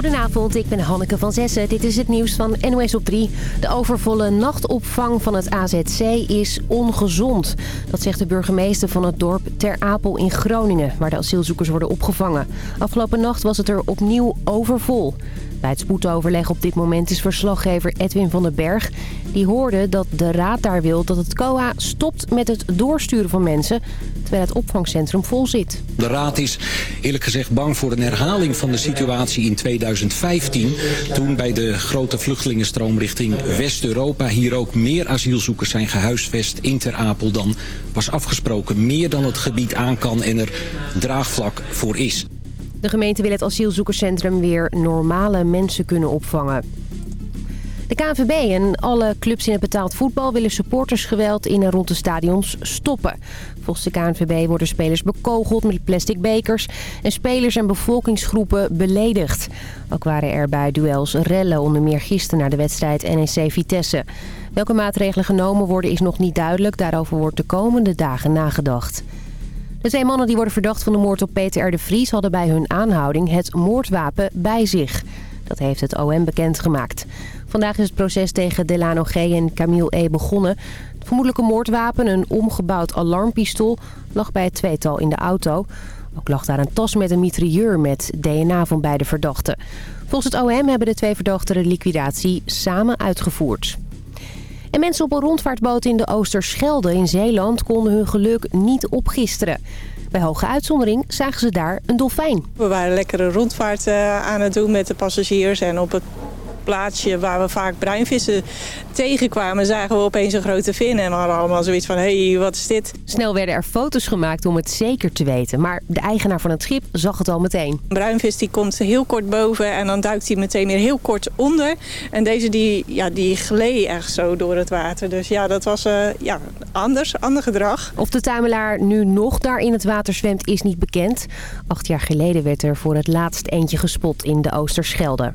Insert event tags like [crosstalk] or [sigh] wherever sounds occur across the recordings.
Goedenavond, ik ben Hanneke van Zessen. Dit is het nieuws van NOS op 3. De overvolle nachtopvang van het AZC is ongezond. Dat zegt de burgemeester van het dorp Ter Apel in Groningen... waar de asielzoekers worden opgevangen. Afgelopen nacht was het er opnieuw overvol. Bij het spoedoverleg op dit moment is verslaggever Edwin van den Berg. Die hoorde dat de raad daar wil dat het COA stopt met het doorsturen van mensen... terwijl het opvangcentrum vol zit. De raad is eerlijk gezegd bang voor een herhaling van de situatie in 2015... toen bij de grote vluchtelingenstroom richting West-Europa... hier ook meer asielzoekers zijn gehuisvest in Ter Apel dan was afgesproken. Meer dan het gebied aan kan en er draagvlak voor is. De gemeente wil het asielzoekerscentrum weer normale mensen kunnen opvangen. De KNVB en alle clubs in het betaald voetbal willen supportersgeweld in en rond de stadions stoppen. Volgens de KNVB worden spelers bekogeld met plastic bekers en spelers en bevolkingsgroepen beledigd. Ook waren er bij duels rellen onder meer gisteren naar de wedstrijd NEC Vitesse. Welke maatregelen genomen worden is nog niet duidelijk. Daarover wordt de komende dagen nagedacht. De twee mannen die worden verdacht van de moord op Peter R. de Vries... hadden bij hun aanhouding het moordwapen bij zich. Dat heeft het OM bekendgemaakt. Vandaag is het proces tegen Delano G. en Camille E. begonnen. Het vermoedelijke moordwapen, een omgebouwd alarmpistool... lag bij het tweetal in de auto. Ook lag daar een tas met een mitrailleur met DNA van beide verdachten. Volgens het OM hebben de twee verdachten de liquidatie samen uitgevoerd. En mensen op een rondvaartboot in de Oosterschelde in Zeeland konden hun geluk niet opgisteren. Bij hoge uitzondering zagen ze daar een dolfijn. We waren lekkere rondvaart uh, aan het doen met de passagiers en op het plaatsje waar we vaak bruinvissen tegenkwamen... zagen we opeens een grote vin en we hadden allemaal zoiets van... hé, hey, wat is dit? Snel werden er foto's gemaakt om het zeker te weten. Maar de eigenaar van het schip zag het al meteen. Een bruinvis die komt heel kort boven en dan duikt hij meteen weer heel kort onder. En deze die, ja, die gleed echt zo door het water. Dus ja, dat was uh, ja, anders, ander gedrag. Of de tuimelaar nu nog daar in het water zwemt is niet bekend. Acht jaar geleden werd er voor het laatst eentje gespot in de Oosterschelde.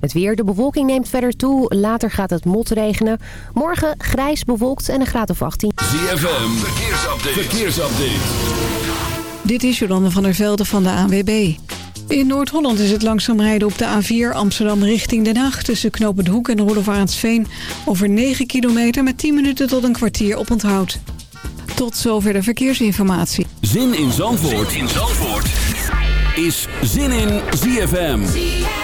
Het weer, de bewolking neemt verder toe. Later gaat het motregenen. Morgen grijs bewolkt en een graad of 18. ZFM, verkeersupdate. verkeersupdate. Dit is Jolande van der Velde van de ANWB. In Noord-Holland is het langzaam rijden op de A4 Amsterdam richting Den Haag... tussen Knopend Hoek en Roelofaraansveen over 9 kilometer... met 10 minuten tot een kwartier op onthoud. Tot zover de verkeersinformatie. Zin in Zandvoort, zin in Zandvoort. is Zin in ZFM.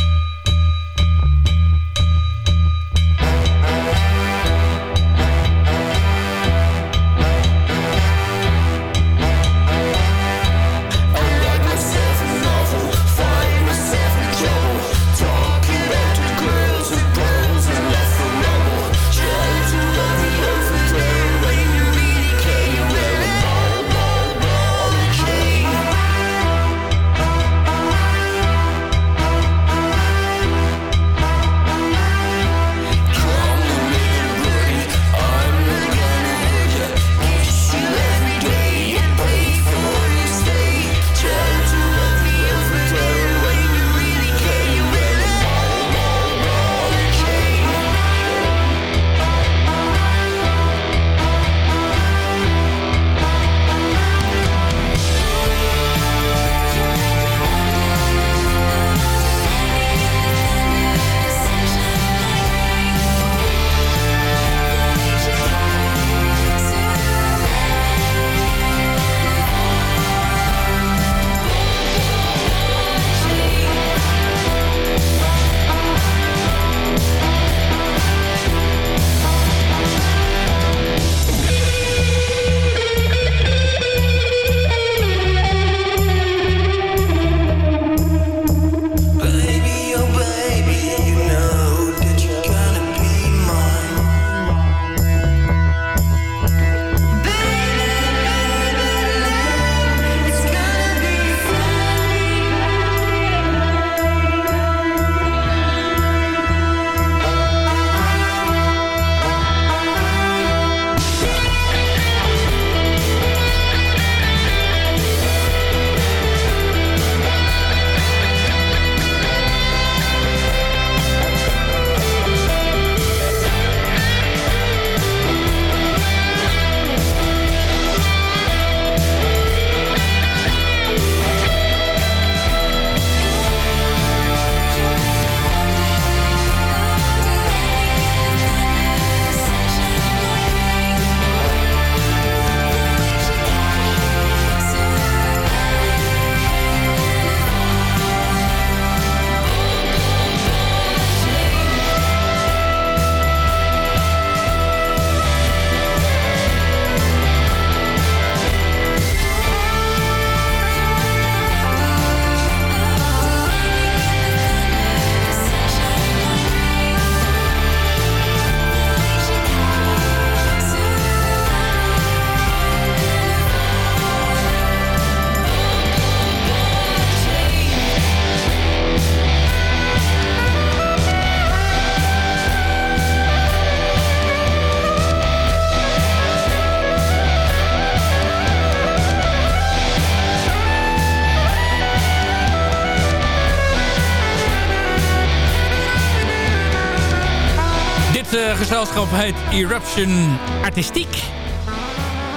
Gezelschap heet Eruption Artistiek.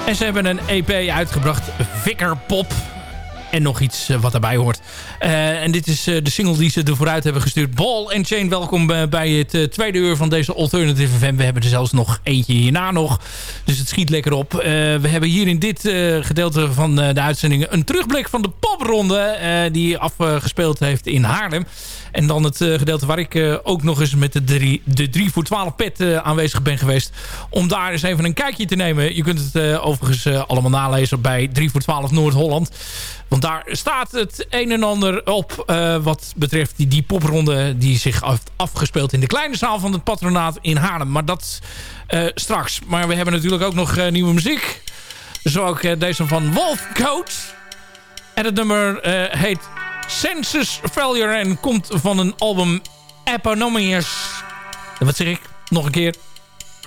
En ze hebben een EP uitgebracht, Vicker Pop. En nog iets eh, wat daarbij hoort. Uh, en dit is uh, de single die ze er vooruit hebben gestuurd. Ball and Chain, welkom bij het tweede uur van deze Alternative FM. We hebben er zelfs nog eentje hierna nog. Dus het schiet lekker op. we hebben hier in dit gedeelte van de uitzending een terugblik van de popronde. die afgespeeld heeft in Haarlem. En dan het gedeelte waar ik ook nog eens met de 3, de 3 voor 12 pet aanwezig ben geweest. Om daar eens even een kijkje te nemen. Je kunt het overigens allemaal nalezen bij 3 voor 12 Noord-Holland. Want daar staat het een en ander op uh, wat betreft die, die popronde die zich heeft afgespeeld in de kleine zaal van het patronaat in Haarlem. Maar dat uh, straks. Maar we hebben natuurlijk ook nog uh, nieuwe muziek. Zo ook deze van Wolfcoat. En het nummer heet Census Failure en komt van een album Eponymous. Wat zeg ik? Nog een keer.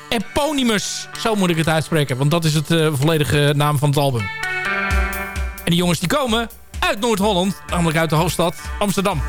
Eponymus. Zo moet ik het uitspreken. Want dat is het volledige naam van het album. En die jongens die komen uit Noord-Holland, namelijk uit de hoofdstad Amsterdam.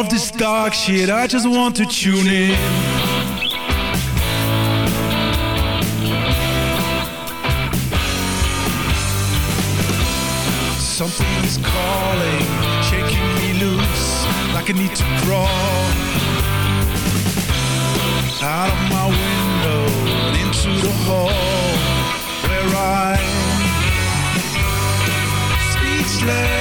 Of this dark shit I just want to tune in Something is calling, shaking me loose like I need to crawl out of my window and into the hall where I'm speechless.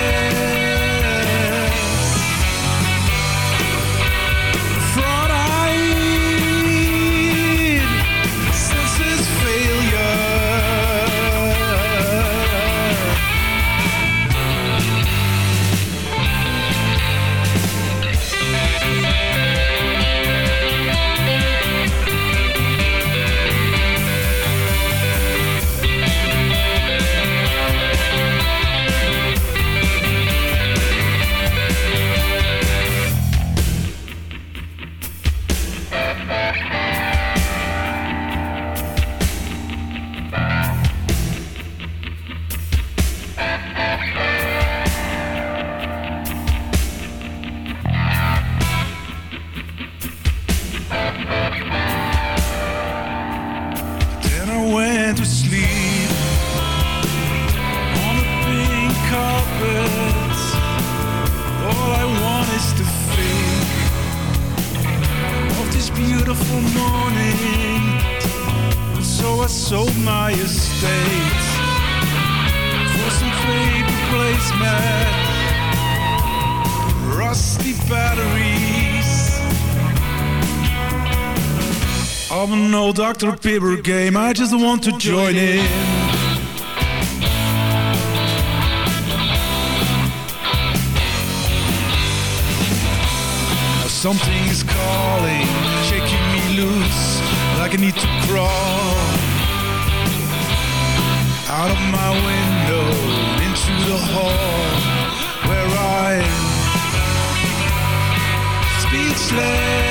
Old Dr. Pepper game. I just want to join in. Something is calling, shaking me loose like I need to crawl out of my window into the hall where I am speechless.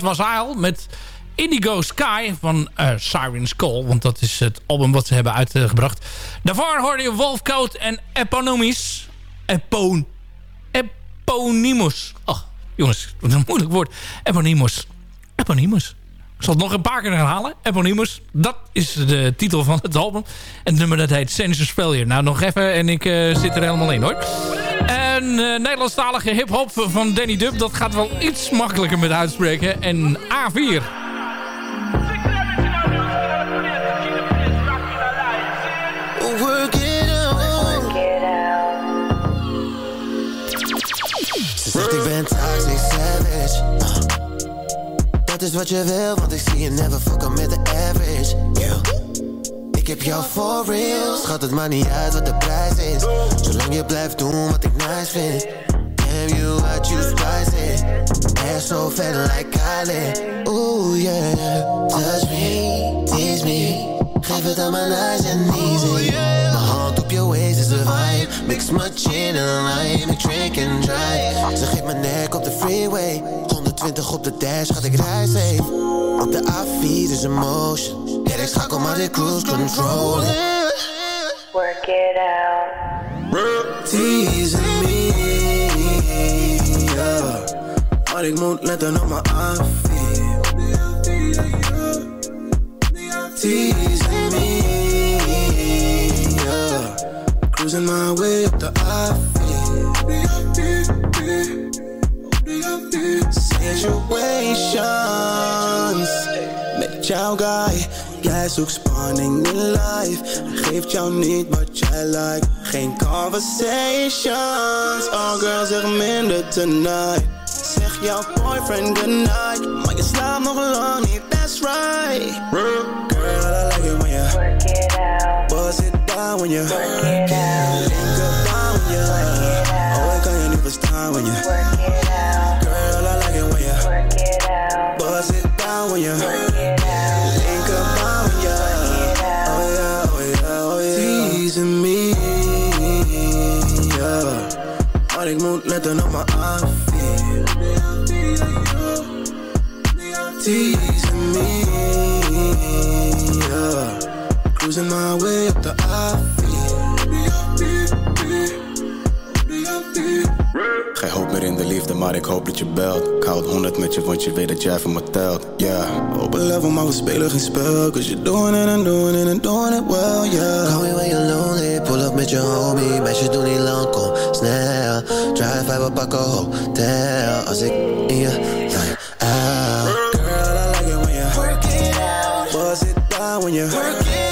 Dat was Isle met Indigo Sky van uh, Siren's Call. Want dat is het album wat ze hebben uitgebracht. Daarvoor hoorde je Wolfcoat en Eponymus. Epon... Eponymus. Oh, jongens, wat een moeilijk woord. Eponymus. Eponymus. Ik zal het nog een paar keer herhalen. Eponymus. Dat is de titel van het album. En het nummer dat heet Census Failure. Nou, nog even en ik uh, zit er helemaal in hoor. En uh, Nederlandstalige hip-hop van Danny Dub. Dat gaat wel iets makkelijker met uitspreken. En A4. Work it out. Ze zegt ik ben toxic savage. Uh. Dat is wat je wil, want ik zie je never fucken met de average. Yeah. Heb jou for real. Schat het maar niet uit wat de prijs is. Zolang je blijft doen wat ik nice vind. Damn you, I choose spicy. Ass so fat like Kylie. Ooh yeah. Touch me, tease me. Geef het aan mijn eyes en easy. Mix my gin en lime. Ik drink and drive. Ze geeft mijn nek op de freeway. 120 op de dash, gaat ik rij safe. Op de A4 is een motion. Ja, ik schakel maar de cruise control. Work it out. Teasing me, yeah. Maar ik moet letten op mijn A4. Teasing me, Cruising my way up the Situations met jouw guy. Jij zoekt spanning in life. Geeft jou niet wat jij like. Geen conversations. Oh girl, zeg minder tonight. Zeg jouw boyfriend goodnight. Maar je slaapt nog lang niet, that's right. Girl, I like it when you Work it out. bust it when you Work it out. link up down when you. Oh, ik kan je niet verstaan when you. Work it out. Girl, I like it when you Work it out. it down when you. Work it out. Oh oh oh Cruising my way up the Geen hoop meer in de liefde, maar ik hoop dat je belt. Ik hou het 100 met je, want je weet dat jij van me telt. Yeah. Op een level, maar we spelen geen spel. Cause you're doing it and doing it and doing it well, yeah. Call me when you're lonely, pull up met je homie. Meisjes doen niet lang, kom snel. Drive by, we pakken hotel. Als ik in je line out. Girl, I like it when you work it out. Buzz it down when you work it out.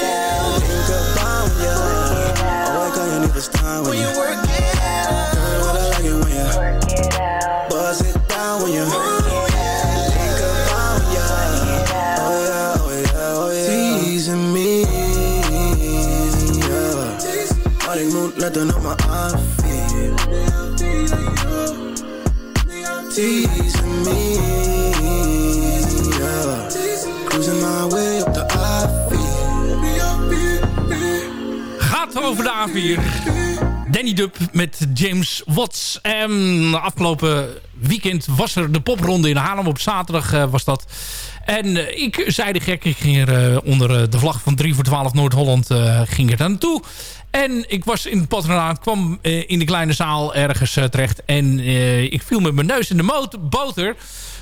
Ik kan je niet verstaan when you work it out. Girl, I like it when you Work it out. buzz it down when you link up down when you Oh yeah, oh yeah, oh yeah. Teasing me, yeah. Maar ik moet letten op mijn aanviel. Teasing Danny Dub met James Watts. En afgelopen weekend was er de popronde in Haarlem. Op zaterdag eh, was dat. En eh, ik zei de gek, ik ging er eh, onder de vlag van 3 voor 12 Noord-Holland ging er naartoe. En ik was in het patronaat, kwam in de kleine zaal ergens terecht. En ik viel met mijn neus in de boter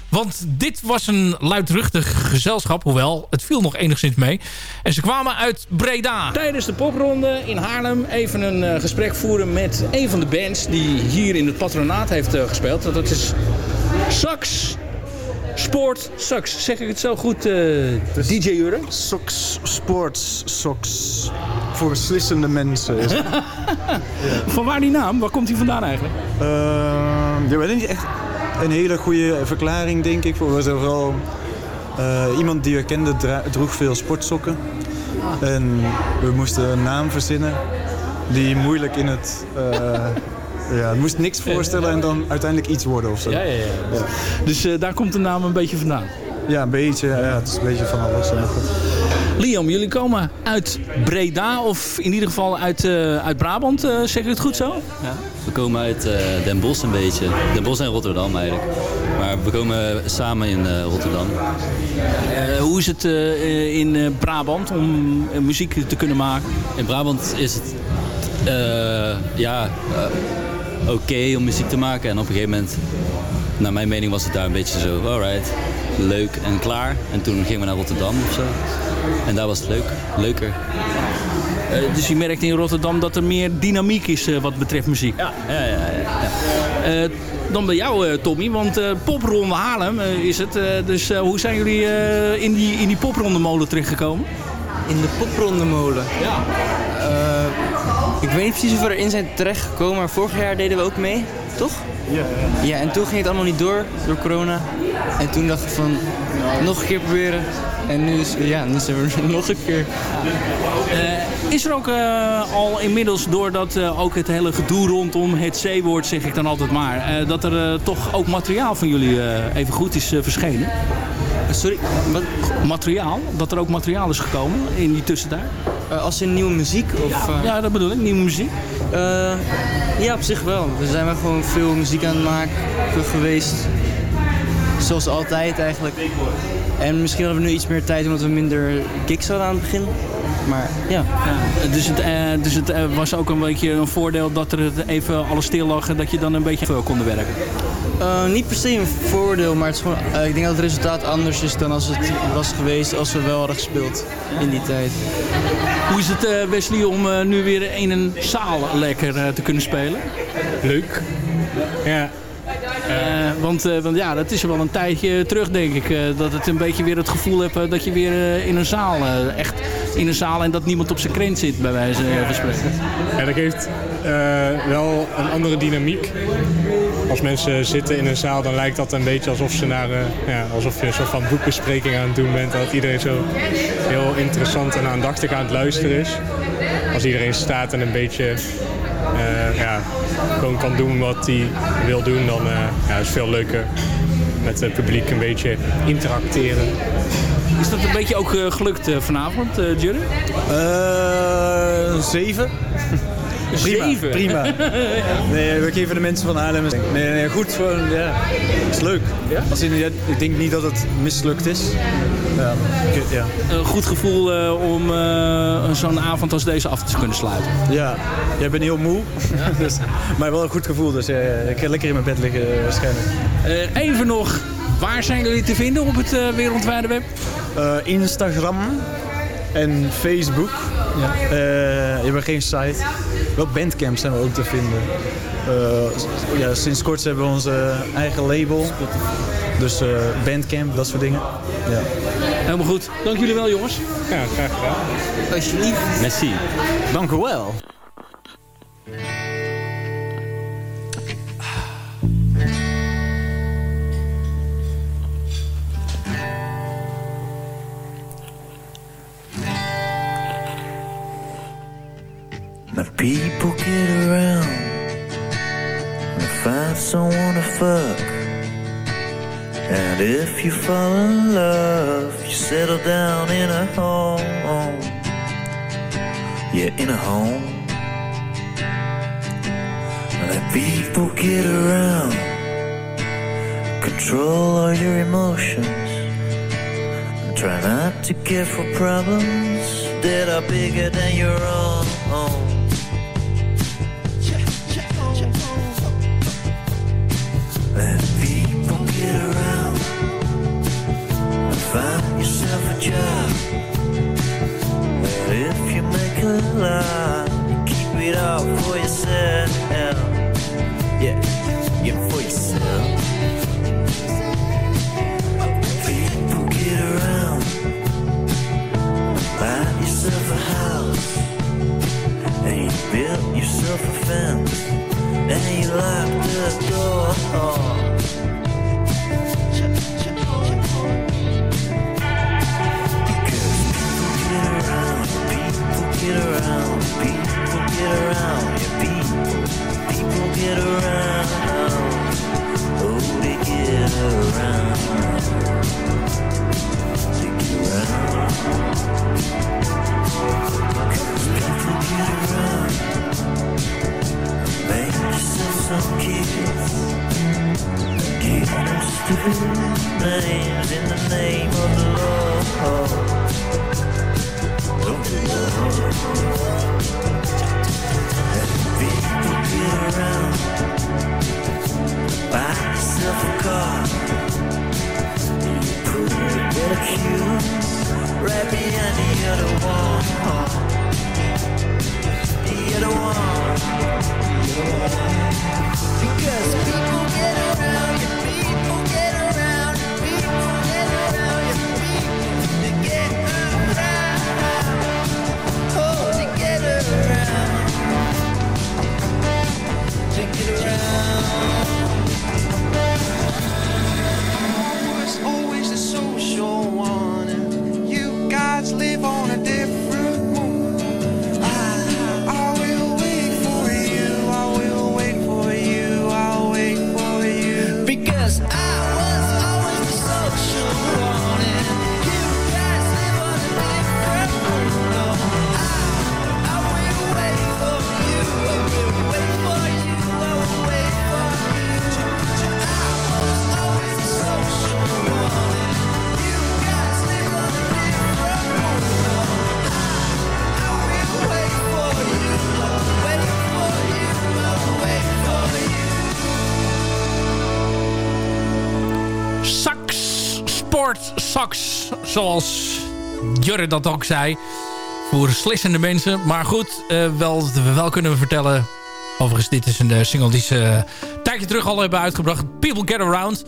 want dit was een luidruchtig gezelschap, hoewel het viel nog enigszins mee. En ze kwamen uit Breda. Tijdens de popronde in Haarlem even een eh, gesprek voeren met een van de bands die hier in het patronaat heeft eh, gespeeld. Dat is Sax Sport Sax. Zeg ik het zo goed, eh, DJ Jurre? Sox, sports, socks. Voor beslissende mensen. Is het. [laughs] Van waar die naam? Waar komt hij vandaan eigenlijk? Ehm, ja, weet niet echt een hele goede verklaring, denk ik. Voor vooral eh, iemand die we kenden droeg veel sportsokken. En we moesten een naam verzinnen die moeilijk in het... ja, het moest niks voorstellen en dan uiteindelijk iets worden of zo. Ja, ja, ja. Dus eh, daar komt de naam een beetje vandaan. Ja, een beetje. Ja, het is een beetje van alles. Liam, jullie komen uit Breda of in ieder geval uit, eh, uit Brabant, eh, zeg ik het goed zo? Ja, dat komen uit eh, Den Bosch een beetje. Den Bosch en Rotterdam eigenlijk. Maar we komen samen in eh, Rotterdam. Eh, hoe is het eh, in eh, Brabant om muziek te kunnen maken? In Brabant is het eh, ja, oké om muziek te maken. En op een gegeven moment, naar mijn mening, was het daar een beetje zo, alright, leuk en klaar. En toen gingen we naar Rotterdam of zo. En daar was het leuk, leuker. Eh, dus je merkt in Rotterdam dat er meer dynamiek is eh, wat betreft muziek. Ja, ja, ja. ja. Eh, dan bij jou, eh, Tommy, want eh popronde Haarlem is het. Eh, dus eh, hoe zijn jullie eh, in die, in die popronde molen terechtgekomen? In de poprondemolen? Ja. Ik weet niet precies of we erin zijn terechtgekomen, maar vorig jaar deden we ook mee, toch? Ja, ja. Ja, en toen ging het allemaal niet door, door corona. En toen dacht ik van, nog een keer proberen. En nu, is, ja, nu zijn we er [laughs] nog een keer. Eh, is er ook eh, al inmiddels, doordat eh, ook het hele gedoe rondom het C-woord, zeg ik dan altijd maar, eh, dat er eh, toch ook materiaal van jullie eh, even goed is verschenen? Sorry, wat? Materiaal? Dat er ook materiaal is gekomen in die tussentijd? Eh, als in nieuwe muziek? Of, Ja, eh, ja, dat bedoel ik, nieuwe muziek. Eh, ja, op zich wel. We zijn wel gewoon veel muziek aan het maken geweest. Zoals altijd eigenlijk. En misschien hadden we nu iets meer tijd omdat we minder gigs hadden aan het begin. Maar ja. Ja, dus het, eh, dus het eh, was ook een beetje een voordeel dat er het even alles stil lag en dat je dan een beetje veel konden werken. Eh, niet per se een voordeel, maar het is gewoon, eh, ik denk dat het resultaat anders is dan als het was geweest als we wel hadden gespeeld in die tijd. Hoe is het eh, Wesley om eh, nu weer in een zaal lekker te kunnen spelen? Leuk. Ja. Eh, want, eh, want ja, dat is wel een tijdje terug denk ik. eh, dat het een beetje weer het gevoel hebt dat je weer in een zaal, echt in een zaal en dat niemand op zijn krent zit bij wijze van spreken. Ja, dat geeft wel een andere dynamiek. Als mensen zitten in een zaal, dan lijkt dat een beetje alsof, ze naar, ja, alsof je een soort van boekbespreking aan het doen bent. Dat iedereen zo heel interessant en aandachtig aan het luisteren is. Als iedereen staat en een beetje ja, gewoon kan doen wat hij wil doen, dan eh, ja, is het veel leuker met het publiek een beetje interacteren. Is dat een beetje ook eh, gelukt eh, vanavond, eh Jurre? Eh, zeven. Prima, Zeven? prima. [laughs] Nee, we geven de mensen van Haarlem... Nee, nee, goed, gewoon, ja. is leuk. Als in, ja, ik denk niet dat het mislukt is. Ja, ja. Een goed gevoel eh, om eh, zo'n avond als deze af te kunnen sluiten. Ja, jij bent heel moe, [laughs] dus, maar wel een goed gevoel. Dus ja, ja, ik ga lekker in mijn bed liggen eh, waarschijnlijk. Even nog, waar zijn jullie te vinden op het wereldwijde web? Instagram en Facebook. Ja. je hebt geen site. Wel Bandcamp zijn we ook te vinden. Eh, ja, sinds kort hebben we onze eigen label. Dus eh, Bandcamp, dat soort dingen. Ja. Helemaal goed. Dank jullie wel jongens. Ja, graag gedaan. Alsjeblieft. Merci. Dank u wel. My people get around and find someone to fuck. And if you fall in love, you settle down in a home. Yeah, in a home. Let people get around, control all your emotions. And try not to care for problems that are bigger than your own. If you make a lot, keep it all for yourself. Yeah, for yourself. People get around, yourself a house, and you build yourself a fence, and you lock the door. names in the name of love. Don't you love? People get around, buy yourself a car. You put a better cue right behind the other one. The other one. Because people. Zoals Jurre dat ook zei. Voor slissende mensen. Maar goed, eh, wel, wel kunnen we vertellen... Overigens, dit is een eh, single die ze een tijdje terug al hebben uitgebracht. People Get Around.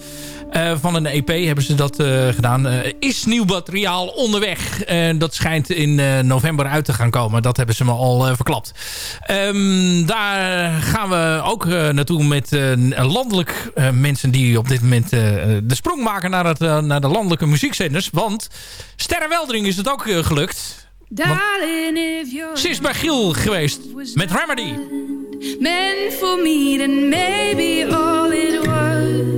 Eh, van een EP hebben ze dat eh, gedaan. Eh, is nieuw materiaal onderweg. Dat schijnt in november uit te gaan komen. Dat hebben ze me al verklapt. Ehm, daar gaan we ook naartoe met landelijk mensen die op dit moment de sprong maken naar, het, naar de landelijke muziekzenders. Want Sterrenweldering is het ook gelukt. Ze is bij Giel geweest met Remedy. meant for me, then maybe all it was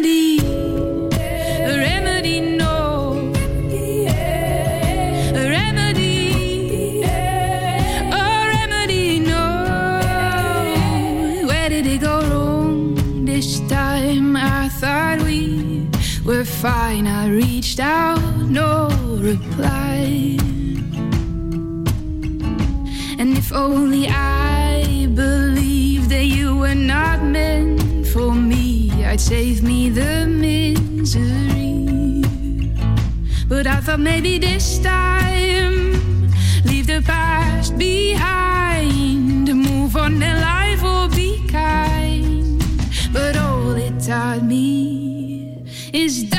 fine. I reached out, no reply. And if only I believed that you were not meant for me, I'd save me the misery. But I thought maybe this time, leave the past behind, move on and life will be kind. But all it taught me is,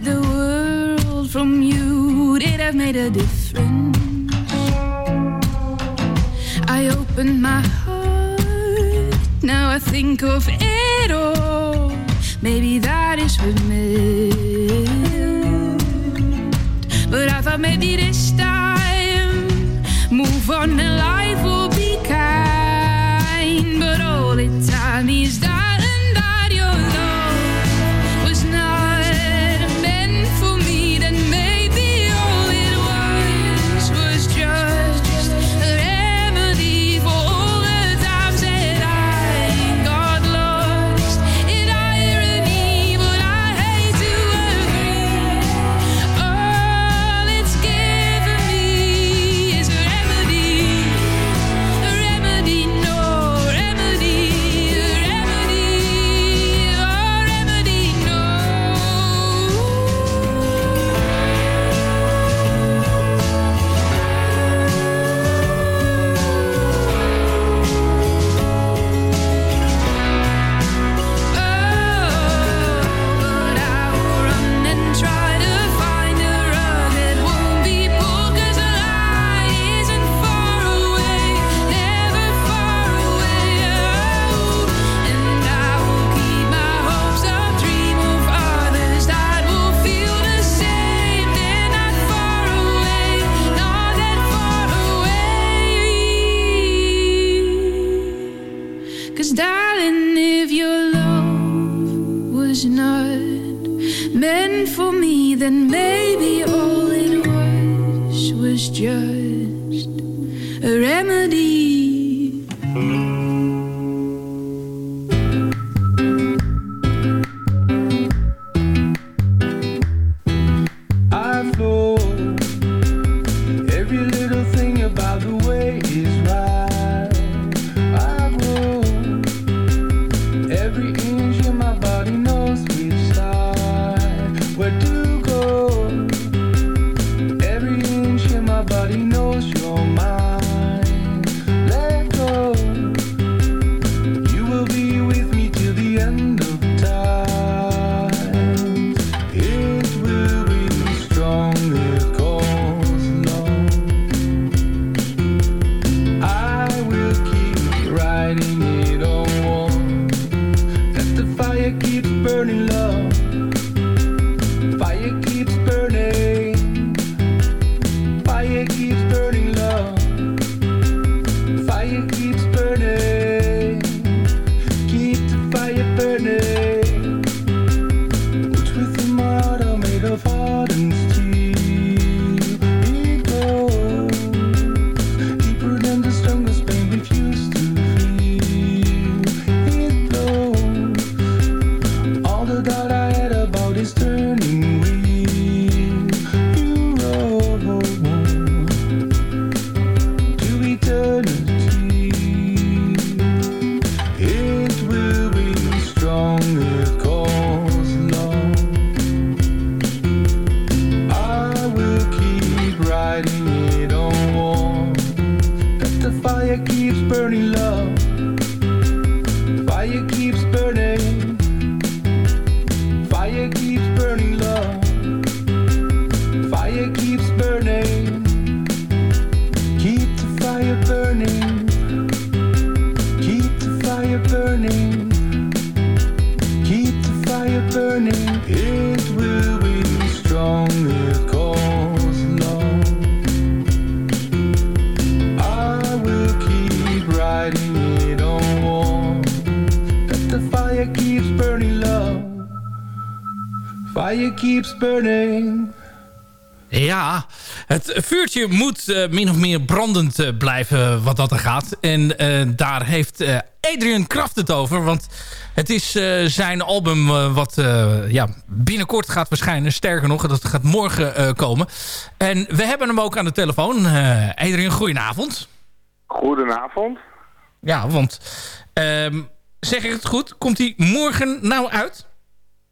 the world from you. It have made a difference? I opened my heart. Now I think of it all. Maybe that is what meant. But I thought maybe this time, move on and life burning. Ja, het vuurtje moet eh, min of meer brandend eh, blijven wat dat er gaat. En eh, daar heeft eh, Adrian Kraft het over. Want het is eh, zijn album wat eh, ja, binnenkort gaat verschijnen. Sterker nog, dat gaat morgen eh, komen. En we hebben hem ook aan de telefoon. Eh Adrian, goedenavond. Goedenavond. Ja, want ehm, zeg ik het goed? Komt hij morgen nou uit?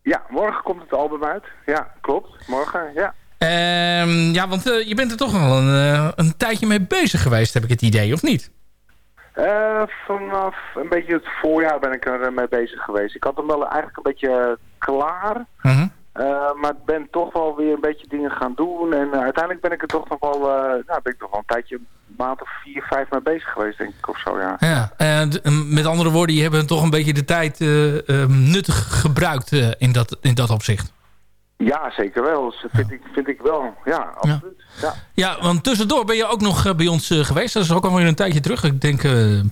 Ja, morgen komt het album uit. Ja, klopt. Morgen, ja. Ehm, ja, want eh, je bent er toch al een, eh, een tijdje mee bezig geweest, heb ik het idee, of niet? Eh, vanaf een beetje het voorjaar ben ik er mee bezig geweest. Ik had hem wel eigenlijk een beetje klaar. Mhm. Eh, maar ik ben toch wel weer een beetje dingen gaan doen. En uiteindelijk ben ik er toch nog wel, nou, ben ik toch wel een tijdje, maand of vier, vijf mee bezig geweest, denk ik, of zo, ja. Ja, d- met andere woorden, je hebt toch een beetje de tijd eh, eh, nuttig gebruikt eh, in, dat, in dat opzicht. Ja, zeker wel. Dus dat vind, ik, vind ik wel. Ja, absoluut. Ja. Ja, want tussendoor ben je ook nog eh, bij ons geweest. Dat is ook alweer een tijdje terug. Ik denk,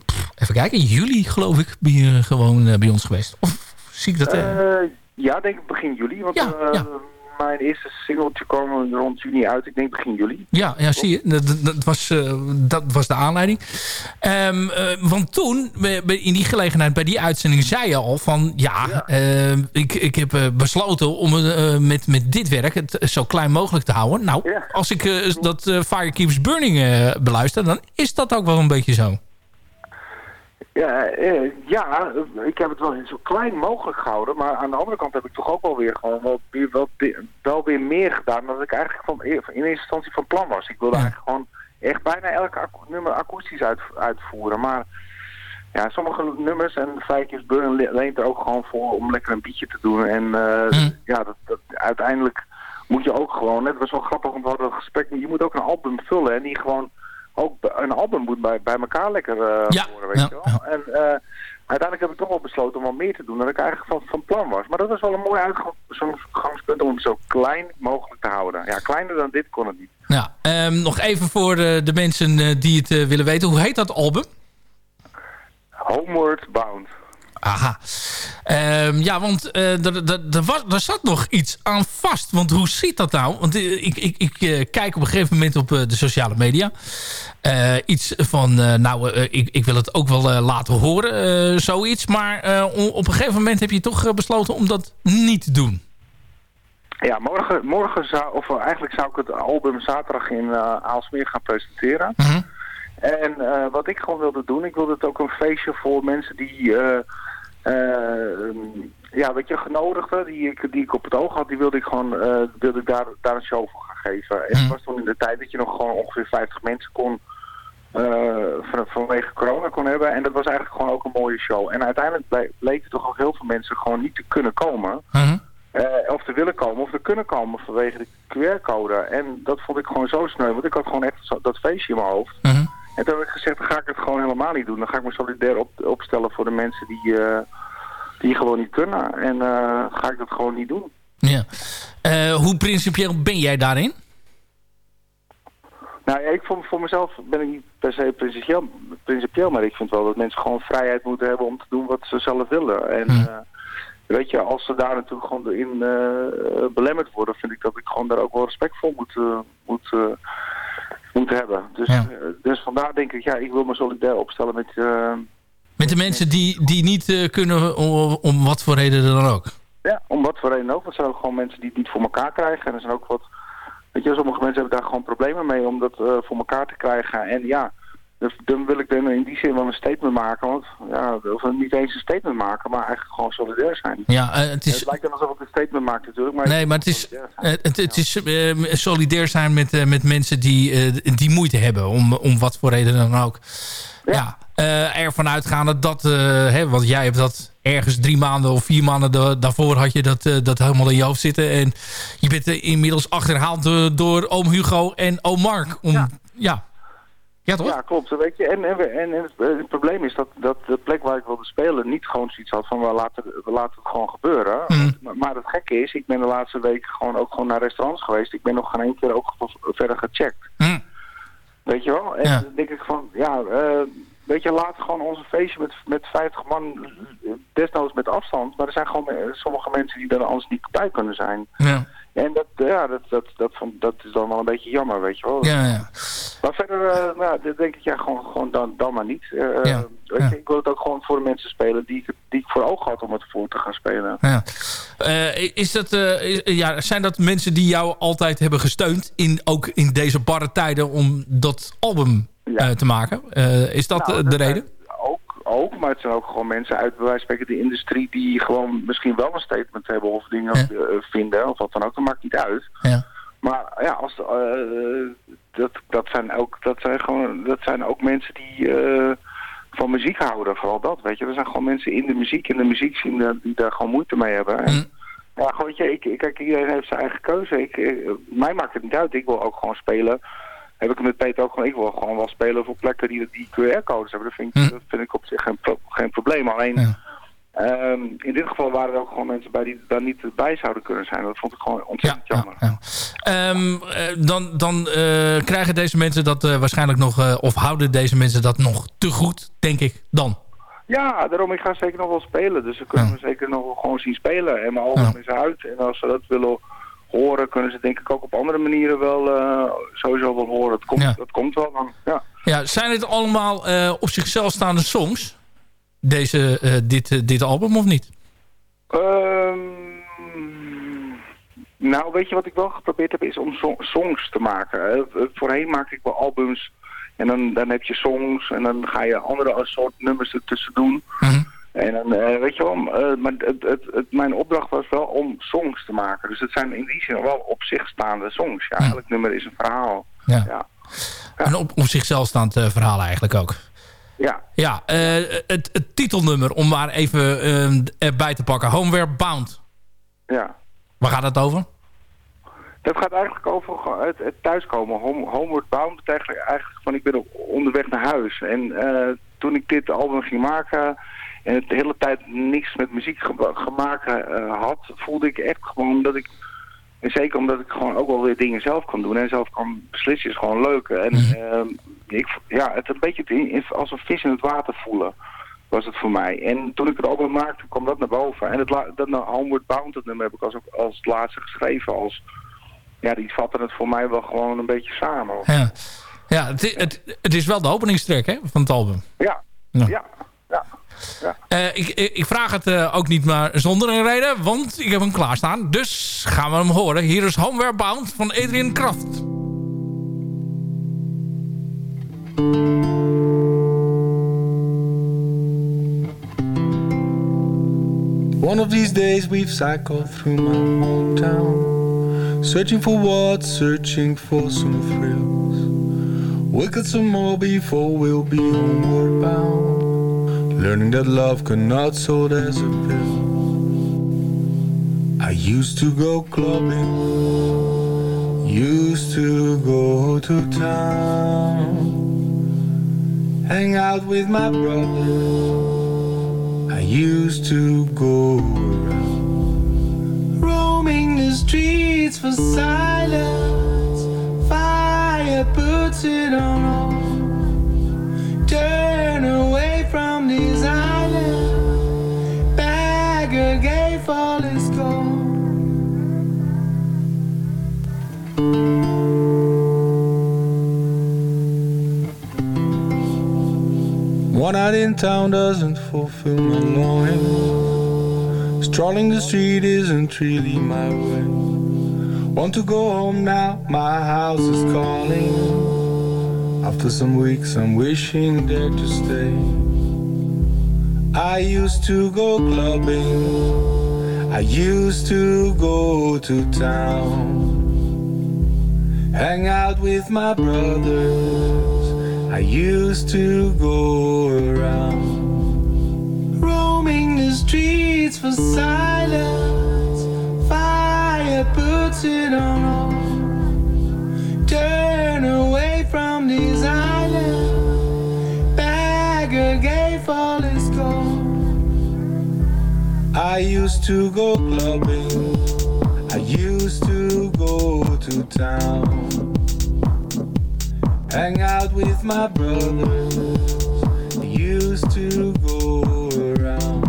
pff, even kijken, in juli geloof ik ben je gewoon bij ons geweest. Of zie ik dat... ja, denk ik begin juli. Want eh, mijn eerste singeltje kwam rond juni uit. Ik denk begin juli. Ja, ja zie je. Dat, was, eh, dat was de aanleiding. Ehm, eh, want toen, in die gelegenheid, bij die uitzending, zei je al van... Ja, eh, ik, ik heb besloten om met, met dit werk het zo klein mogelijk te houden. Nou, als ik dat Fire Keeps Burning beluister, dan is dat ook wel een beetje zo. Ja, eh, ja, ik heb het wel zo klein mogelijk gehouden. Maar aan de andere kant heb ik toch ook wel weer gewoon wel wel, wel weer meer gedaan dan ik eigenlijk van, in eerste instantie van plan was. Ik wilde eigenlijk gewoon echt bijna elk nummer akoestisch uit, uitvoeren. Maar ja, sommige nummers en Vijkjes Burn le- leent er ook gewoon voor om lekker een beatje te doen. En eh, ja, dat, dat, uiteindelijk moet je ook gewoon, het was wel grappig, want we hadden een gesprek, je moet ook een album vullen en die gewoon ook een album moet bij, bij elkaar lekker eh horen, weet je wel. En eh, uiteindelijk heb ik toch wel besloten om wat meer te doen dan ik eigenlijk van, van plan was. Maar dat was wel een mooi uitgangspunt om het zo klein mogelijk te houden. Ja, kleiner dan dit kon het niet. Ja, ehm, nog even voor de, de mensen eh, die het eh, willen weten. Hoe heet dat album? Homeward Bound. Aha. Ehm, ja, want eh, er, was, zat nog iets aan vast. Want hoe zit dat nou? Want eh, ik, ik, ik eh, kijk op een gegeven moment op de sociale media. Iets van, nou, ik, ik wil het ook wel laten horen, zoiets. Maar op een gegeven moment heb je toch besloten om dat niet te doen. Ja, morgen, morgen zou, of eigenlijk zou ik het album zaterdag in Aalsmeer gaan presenteren. En eh, wat ik gewoon wilde doen, ik wilde het ook een feestje voor mensen die, ja, weet je, genodigden, die ik, die ik op het oog had, die wilde ik gewoon, eh, wilde ik daar, daar een show voor gaan geven. En het was toen in de tijd dat je nog gewoon ongeveer 50 mensen kon, eh, van, vanwege corona kon hebben. En dat was eigenlijk gewoon ook een mooie show. En uiteindelijk ble- bleken toch ook heel veel mensen gewoon niet te kunnen komen. Eh, of te willen komen of te kunnen komen vanwege de QR-code. En dat vond ik gewoon zo sneu, want ik had gewoon echt dat feestje in mijn hoofd. En toen heb ik gezegd, dan ga ik het gewoon helemaal niet doen. Dan ga ik me solidair op, opstellen voor de mensen die, eh, die gewoon niet kunnen. En eh, ga ik dat gewoon niet doen. Ja. Eh, hoe principieel ben jij daarin? Nou ja, ik voor, voor mezelf ben ik niet per se principieel, principieel, maar ik vind wel dat mensen gewoon vrijheid moeten hebben om te doen wat ze zelf willen. En eh, weet je, als ze daar natuurlijk gewoon in belemmerd worden, vind ik dat ik gewoon daar ook wel respect voor moet, moet, moet hebben. Dus, eh, dus vandaar denk ik, ja, ik wil me solidair opstellen met... eh, Met de mensen die, die niet eh, kunnen om, om wat voor reden dan ook. Ja, om wat voor reden ook. Want er zijn ook gewoon mensen die het niet voor elkaar krijgen. En er zijn ook wat... Weet je, sommige mensen hebben daar gewoon problemen mee om dat voor elkaar te krijgen. En ja, dus dan wil ik dan in die zin wel een statement maken. Want ja, of niet eens een statement maken, maar eigenlijk gewoon solidair zijn. Ja, eh, het is... Het lijkt dan alsof ik een statement maak natuurlijk. Maar Nee, maar het is, eh, het, is eh, solidair zijn met, eh, met mensen die, die moeite hebben. Om, om wat voor reden dan ook. Ja, eh, ervan uitgaande dat... hè, want jij hebt dat ergens drie maanden of vier maanden da- daarvoor had je dat, dat helemaal in je hoofd zitten. En je bent eh, inmiddels achterhaald door, door oom Hugo en oom Mark. Om, ja. ja. Toch? Ja, klopt. Weet je, en, en, en het, het probleem is dat, dat de plek waar ik wilde spelen niet gewoon zoiets had van we laten, we laten het gewoon gebeuren. Maar, maar het gekke is, ik ben de laatste weken gewoon ook gewoon naar restaurants geweest. Ik ben nog geen één keer ook verder gecheckt. Weet je wel? En dan denk ik van, ja, eh, weet je, laat gewoon onze feestje met, met 50 man, eh, desnoods met afstand. Maar er zijn gewoon eh, sommige mensen die er anders niet bij kunnen zijn. Ja. En dat, eh, ja, dat, dat, dat, van- dat is dan wel een beetje jammer, weet je wel. Ja, ja. Maar verder, eh, nou, denk ik, ja, gewoon, gewoon dan, dan maar niet. Eh, Ja, weet je, ik wil het ook gewoon voor de mensen spelen die ik, die ik voor ogen had om het voor te gaan spelen. Ja. Is dat, is- ja, zijn dat mensen die jou altijd hebben gesteund, in, ook in deze barre tijden, om dat album te maken? Is dat Nou, de reden? Ook, maar het zijn ook gewoon mensen uit bij wijze van spreken de industrie die gewoon misschien wel een statement hebben of dingen eh, vinden of wat dan ook. Dat maakt niet uit. Ja. Maar ja, als, eh, dat, dat, zijn ook, dat, zijn gewoon, dat zijn ook mensen die eh, van muziek houden, vooral dat, weet je. Er zijn gewoon mensen in de muziek, in de muziek die daar gewoon moeite mee hebben. En, Ja, gewoon, weet je, ik, kijk, iedereen heeft zijn eigen keuze. Ik, mij maakt het niet uit. Ik wil ook gewoon spelen. Heb ik het met Peter ook gewoon. Ik wil gewoon wel spelen voor plekken die, die QR-codes hebben. Dat vind, ik, dat vind ik op zich geen, pro- geen probleem. Alleen, ehm, in dit geval waren er ook gewoon mensen bij die daar niet bij zouden kunnen zijn. Dat vond ik gewoon ontzettend jammer. Ehm, eh, dan dan eh, krijgen deze mensen dat eh, waarschijnlijk nog... of houden deze mensen dat nog te goed, denk ik, dan. Ja, daarom ik ga zeker nog wel spelen. Dus ze kunnen me zeker nog wel gewoon zien spelen. En mijn album is uit. En als ze dat willen horen, kunnen ze denk ik ook op andere manieren wel eh, sowieso wel horen. Dat komt, dat komt wel dan. Ja. Ja, zijn het allemaal eh, op zichzelf staande songs? Deze, eh, dit, dit album of niet? Ehm, nou, weet je wat ik wel geprobeerd heb, is om so- songs te maken. Voorheen maakte ik wel albums en dan, dan heb je songs en dan ga je andere soort nummers ertussen doen. En dan, eh, weet je wel, eh, maar het, het, het, mijn opdracht was wel om songs te maken. Dus het zijn in die zin wel op zich staande songs. Ja, elk nummer is een verhaal. Ja. Ja. Een op, op zichzelf staand eh, verhaal eigenlijk ook. Ja. Ja, het, het titelnummer, om maar even eh, erbij te pakken. Homeware Bound. Ja. Waar gaat het over? Dat gaat eigenlijk over het, het thuiskomen. Home, homeward bound betekent eigenlijk van ik ben op, onderweg naar huis. En toen ik dit album ging maken en het de hele tijd niks met muziek ge- gemaakt eh, had, voelde ik echt gewoon dat ik, en zeker omdat ik gewoon ook wel weer dingen zelf kan doen en zelf kan beslissen is gewoon leuk. En eh, ik, ja, het een beetje als een vis in het water voelen. was het voor mij. En toen ik het album maakte, kwam dat naar boven. En het dat nou, Homeward Bound, dat nummer heb ik als, als het laatste geschreven. Als, ja, die vatten het voor mij wel gewoon een beetje samen. Ja, ja het, het, het is wel de openingstrek hè, van het album. Ja, Ja. ja, ja. Ja. Eh, ik, ik vraag het eh, ook niet maar zonder een reden, want ik heb hem klaarstaan. Dus gaan we hem horen. Hier is Homeward Bound van Adrian Kraft. One of these days we've cycled through my hometown, searching for what, searching for some thrills. We'll get some more before we'll be homeward bound, learning that love cannot sold as a pill. I used to go clubbing, used to go to town, hang out with my brothers. I used to go around roaming the streets for silence. Fire puts it on gave all his gold. One night in town doesn't fulfill my longing. Strolling the street isn't really my way. Want to go home now, my house is calling. After some weeks, I'm wishing there to stay. I used to go clubbing, I used to go to town. Hang out with my brothers. I used to go around roaming the streets for silence. Fire puts it on. Turn away from these islands. Gave all his gold. I used to go clubbing. I used to go to town. Hang out with my brothers. Used to go around.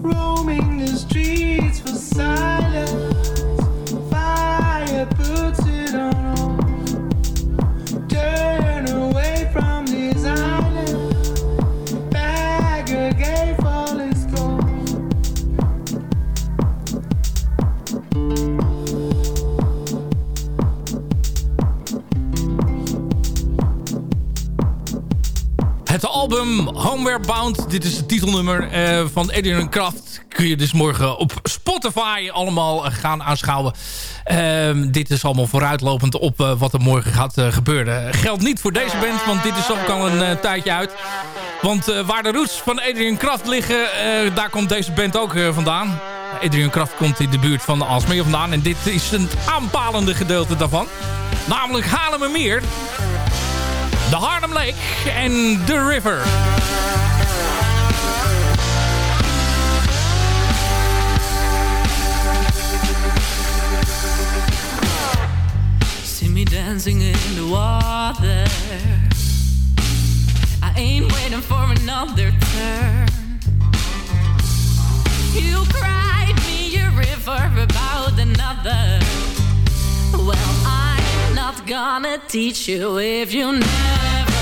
Roaming the streets for silence. Album Homeward Bound. Dit is het titelnummer eh, van Adrian Kraft. Kun je dus morgen op Spotify allemaal eh, gaan aanschouwen. Ehm, dit is allemaal vooruitlopend op eh, wat er morgen gaat gebeuren. Geldt niet voor deze band, want dit is ook al een tijdje uit. Want waar de roots van Adrian Kraft liggen, daar komt deze band ook vandaan. Adrian Kraft komt in de buurt van de Aalsmeer vandaan. En dit is een aanpalende gedeelte daarvan. Namelijk Haarlemmermeer. De Harlem Lake en The River. See me dancing in the water. I ain't waiting for another turn. You cried me a river about another. Well, not gonna teach you if you never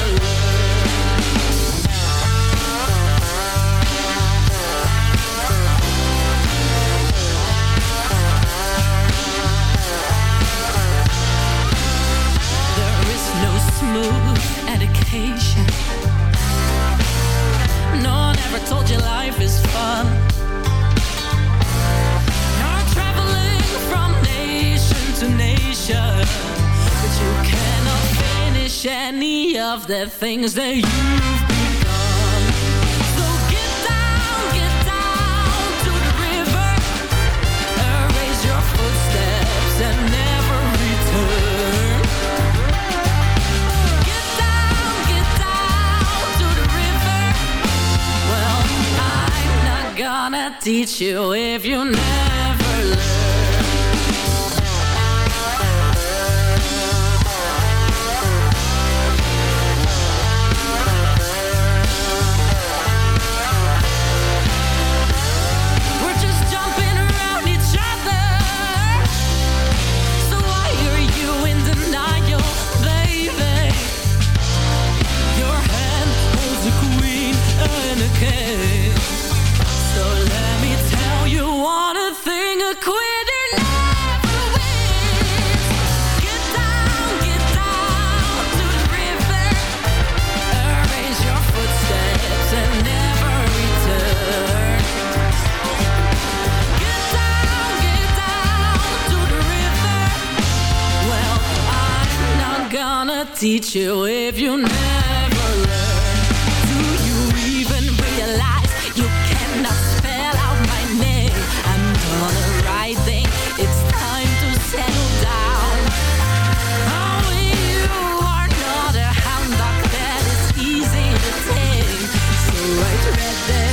the river. Well, I'm not gonna teach you if you never teach you if you never learn? Do you even realize you cannot spell out my name? I'm gonna write thing. It's time to settle down. Oh, you are not a hound dog that is easy to tame. So I dread this.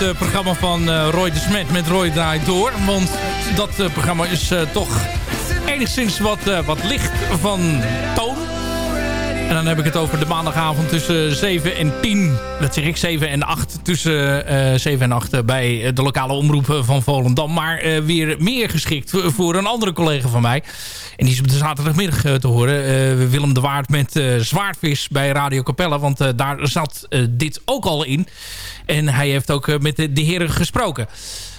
Het eh, programma van eh, Roy de Smet met Roy Draait Door. Want dat eh, programma is toch enigszins wat, wat licht van toon. En dan heb ik het over de maandagavond tussen 7 en 10. Dat zeg ik, 7 en 8. Tussen eh 7 en 8 bij de lokale omroep van Volendam. Maar weer meer geschikt voor- een andere collega van mij. En die is op de zaterdagmiddag te horen. Willem de Waard met Zwaardvis bij Radio Capella. Want daar zat dit ook al in. En hij heeft ook eh, met de, de heren gesproken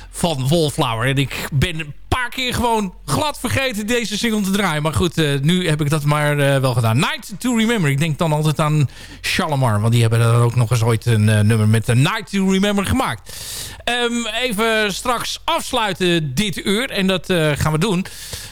van Wallflower. En ik ben paar keer gewoon glad vergeten deze single te draaien. Maar goed, eh, nu heb ik dat maar eh, wel gedaan. Night to Remember. Ik denk dan altijd aan Shalimar. Want die hebben er ook nog eens ooit een eh, nummer met de Night to Remember gemaakt. Ehm, even straks afsluiten dit uur. En dat gaan we doen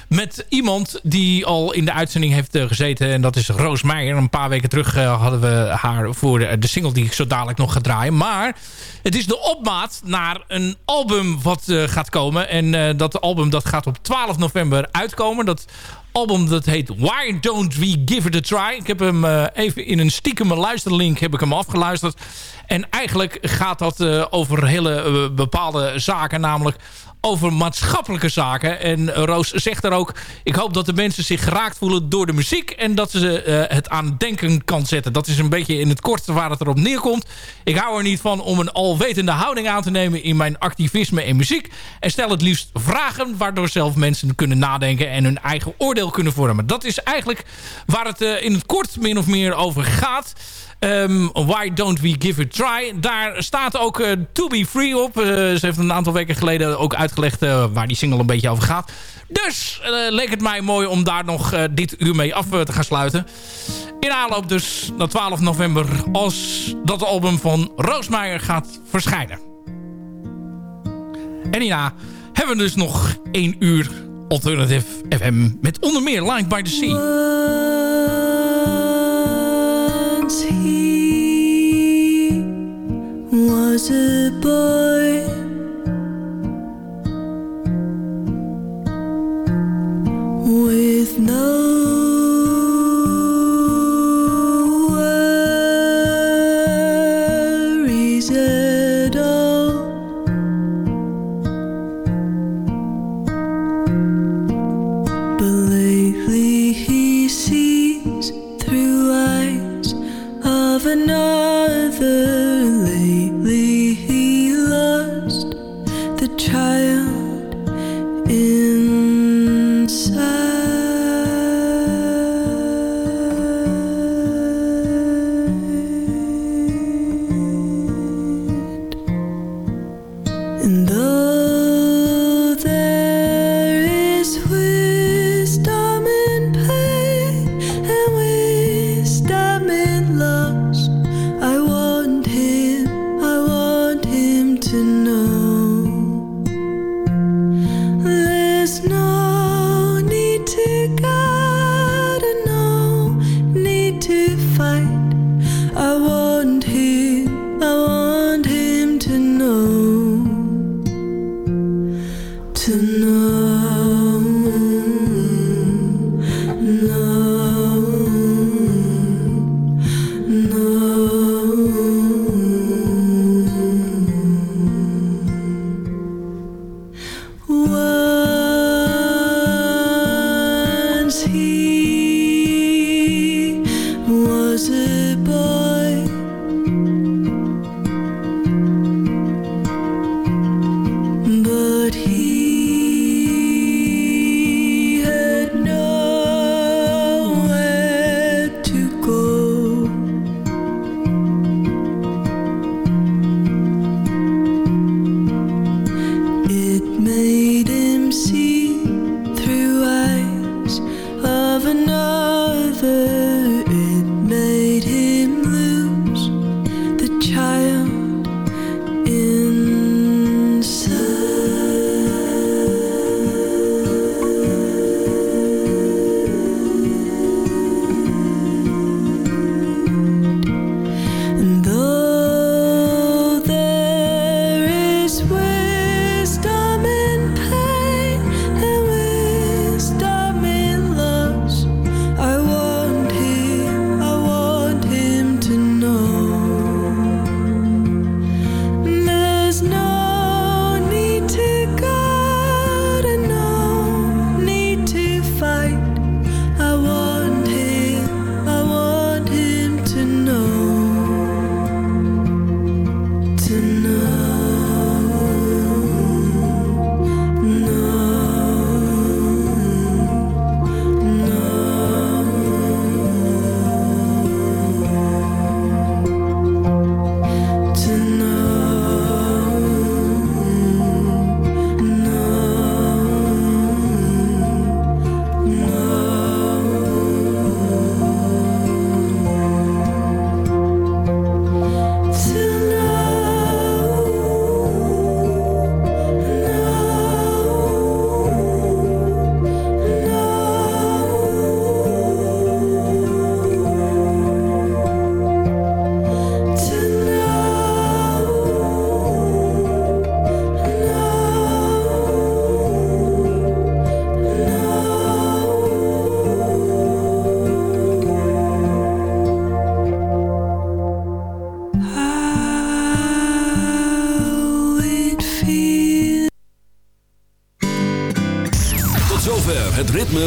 met iemand die al in de uitzending heeft gezeten. En dat is Roos Meijer. Een paar weken terug hadden we haar voor de, de single die ik zo dadelijk nog ga draaien. Maar het is de opmaat naar een album wat gaat komen. En dat album dat gaat op 12 november uitkomen. Dat album dat heet Why Don't We Give It A Try. Ik heb hem eh, even in een stiekeme luisterlink heb ik hem afgeluisterd. En eigenlijk gaat dat eh, over hele eh, bepaalde zaken. Namelijk over maatschappelijke zaken. En Roos zegt er ook... ik hoop dat de mensen zich geraakt voelen door de muziek... en dat ze eh, het aan denken kan zetten. Dat is een beetje in het kort waar het erop neerkomt. Ik hou er niet van om een alwetende houding aan te nemen... in mijn activisme en muziek. En stel het liefst vragen... waardoor zelf mensen kunnen nadenken... en hun eigen oordeel kunnen vormen. Dat is eigenlijk waar het eh, in het kort min of meer over gaat... Ehm, Why Don't We Give It Try. Daar staat ook eh, To Be Free op. Eh, ze heeft een aantal weken geleden ook uitgelegd eh, waar die single een beetje over gaat. Dus leek het mij mooi om daar nog dit uur mee af te gaan sluiten. In aanloop dus naar 12 november als dat album van Roosmeijer gaat verschijnen. En hierna hebben we dus nog één uur Alternative FM met onder meer Line by the Sea. Once he was a boy. With no